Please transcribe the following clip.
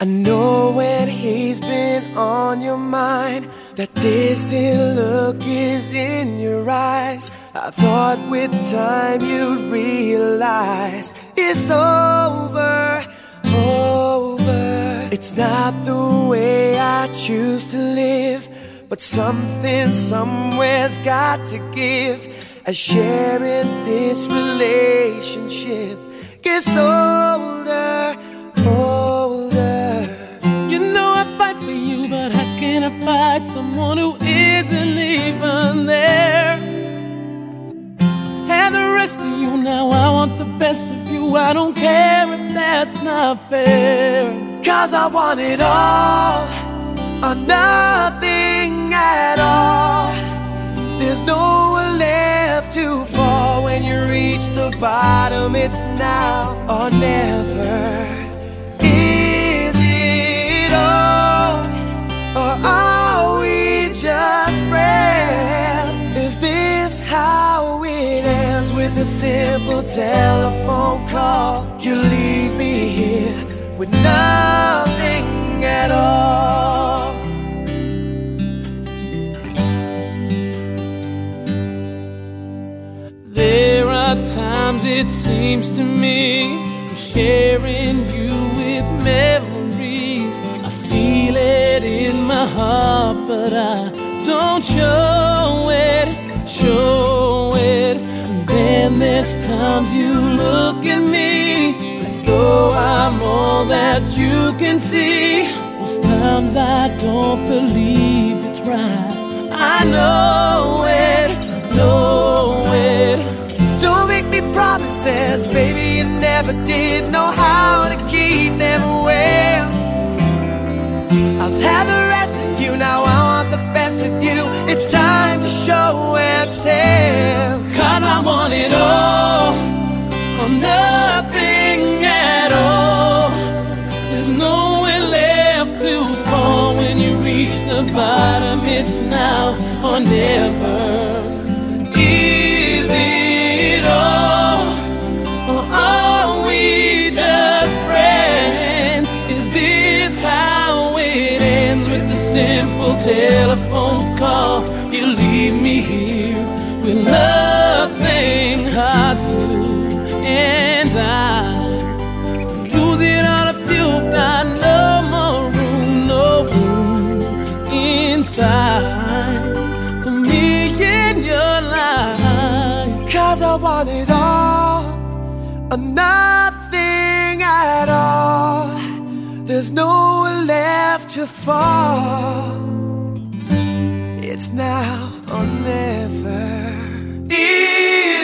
I know when he's been on your mind, that distant look is in your eyes. I thought with time you'd realize it's over, over. It's not the way I choose to live, but something somewhere's got to give. As sharing this relationship gets older, someone who isn't even there? I've the rest of you, now I want the best of you. I don't care if that's not fair. Cause I want it all or nothing at all. There's nowhere left to fall when you reach the bottom. It's now or never. A simple telephone call? You leave me here with nothing at all. There are times it seems to me I'm sharing you with memories. I feel it in my heart, but I don't show And there's times you look at me as though I'm all that you can see. Most times I don't believe it's right. I know it, know it. Don't make me promises, baby. You never did know how to keep them well. Reach the bottom. It's now or never. Is it all or are we just friends? Is this how it ends with a simple telephone call? You leave me here with nothing, Cause I want it all or nothing at all. There's nowhere left to fall. It's now or never. Is it